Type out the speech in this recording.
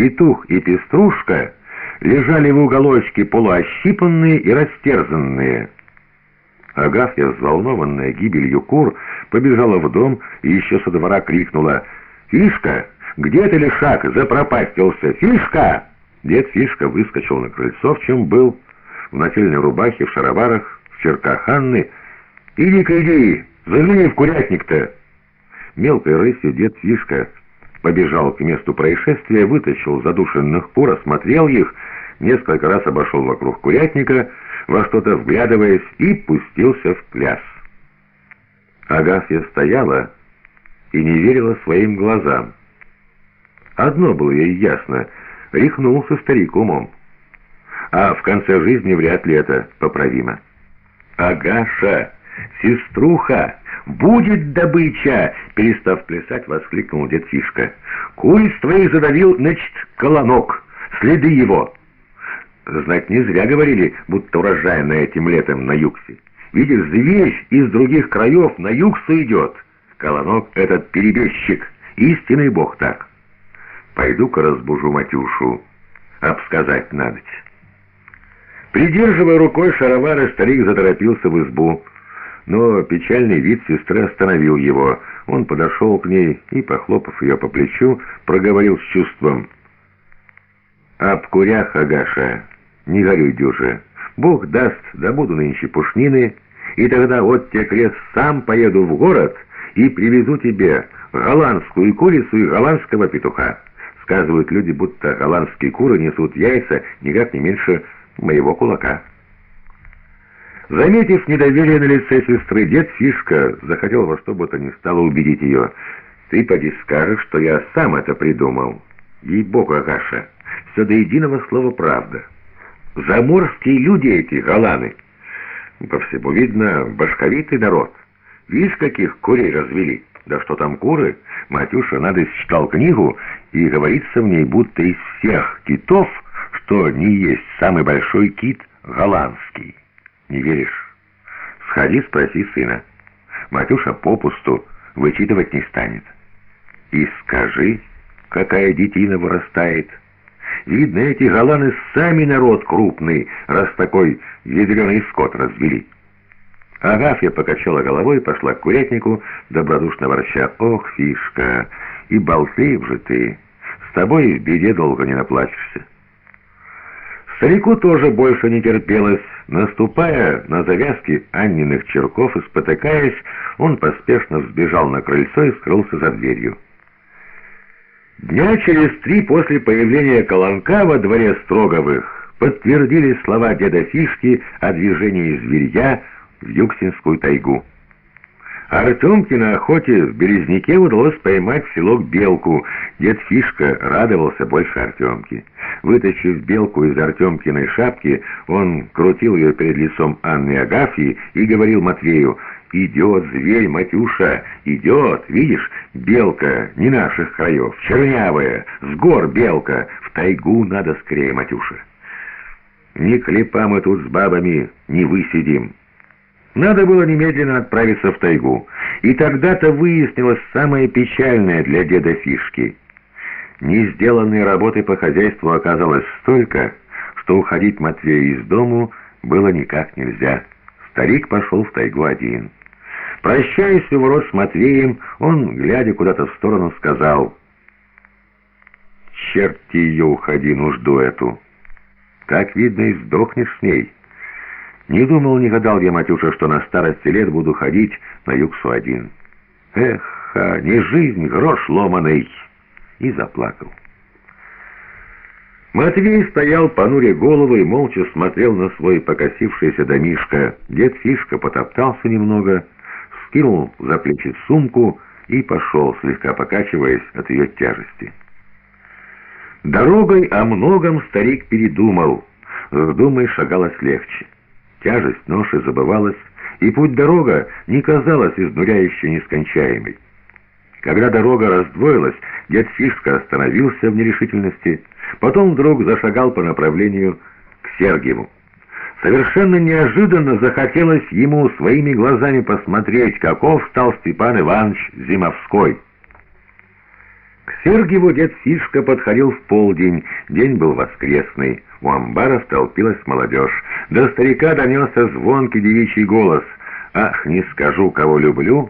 Петух и Пеструшка лежали в уголочке полуощипанные и растерзанные. Агафья, взволнованная гибелью кур, побежала в дом и еще со двора крикнула «Фишка, где ты, лишак, запропастился? Фишка!» Дед Фишка выскочил на крыльцо, в чем был, в нательной рубахе, в шароварах, в черках Анны. «Иди-ка, иди, загляни в курятник-то!» Мелкой рысью дед Фишка побежал к месту происшествия, вытащил задушенных кур, осмотрел их, несколько раз обошел вокруг курятника, во что-то вглядываясь, и пустился в пляс. Агафья стояла и не верила своим глазам. Одно было ей ясно — рехнулся старик умом. А в конце жизни вряд ли это поправимо. «Агаша! Сеструха!» «Будет добыча!» — перестав плясать, воскликнул дед Фишка. «Куриц твоих задавил, значит, колонок. Следы его!» Знать не зря говорили, будто урожайно этим летом на югсе. Видишь, зверь из других краев на югсу идет. Колонок этот перебежчик, истинный бог так. Пойду-ка разбужу Матюшу, обсказать надоть. Придерживая рукой шаровары, старик заторопился в избу но печальный вид сестры остановил его. Он подошел к ней и, похлопав ее по плечу, проговорил с чувством. «Об курях, Агаша, не горюй дюже. Бог даст, добуду нынче пушнины, и тогда вот те крест сам поеду в город и привезу тебе голландскую курицу и голландского петуха. Сказывают люди, будто голландские куры несут яйца никак не меньше моего кулака». Заметив недоверие на лице сестры, дед Фишка захотел во что бы то ни стало убедить ее. «Ты поди скажешь, что я сам это придумал. Ей-богу, Агаша, все до единого слова правда. Заморские люди эти, голаны. По всему видно, башковитый народ. Видишь, каких курей развели? Да что там куры? Матюша надо читал книгу, и говорится в ней, будто из всех китов, что не есть самый большой кит голландский». Не веришь? Сходи, спроси сына. Матюша попусту вычитывать не станет. И скажи, какая детина вырастает. Видно, эти голланы сами народ крупный, раз такой ядреный скот развели. Агафья покачала головой и пошла к курятнику, добродушно ворча. «Ох, фишка, и болтлив же ты! С тобой в беде долго не наплачешься». Старику тоже больше не терпелось. Наступая на завязки Анниных черков и спотыкаясь, он поспешно взбежал на крыльцо и скрылся за дверью. Дня через три после появления Колонка во дворе Строговых подтвердили слова деда Фишки о движении зверья в Юксинскую тайгу. Артемке на охоте в Березняке удалось поймать в селок белку. Дед Фишка радовался больше Артемки. Вытащив белку из Артемкиной шапки, он крутил ее перед лицом Анны Агафьи и говорил Матвею, «Идет зверь, Матюша, идет, видишь, белка не наших краев, чернявая, с гор белка, в тайгу надо скорее, Матюша». «Ни клепа мы тут с бабами не высидим». Надо было немедленно отправиться в тайгу. И тогда-то выяснилось самое печальное для деда Фишки. Не сделанной работы по хозяйству оказалось столько, что уходить Матвею из дому было никак нельзя. Старик пошел в тайгу один. Прощаясь у ворот с Матвеем, он, глядя куда-то в сторону, сказал, «Черти ее, уходи, нужду эту. Как видно, и сдохнешь с ней». Не думал, не гадал я, Матюша, что на старости лет буду ходить на югсу один. Эх, а не жизнь, грош ломаный. И заплакал. Матвей стоял, понуря голову, и молча смотрел на свой покосившийся домишко. Дед Фишка потоптался немного, скинул за плечи сумку и пошел, слегка покачиваясь от ее тяжести. Дорогой о многом старик передумал. С думой шагалось легче. Тяжесть ноши забывалась, и путь-дорога не казалась изнуряющей нескончаемой. Когда дорога раздвоилась, дед Фишка остановился в нерешительности, потом вдруг зашагал по направлению к Сергиеву. Совершенно неожиданно захотелось ему своими глазами посмотреть, каков стал Степан Иванович Зимовской. К Сергиеву дед Сишка подходил в полдень, день был воскресный. У амбара столпилась молодежь. До старика донесся звонкий девичий голос. «Ах, не скажу, кого люблю!»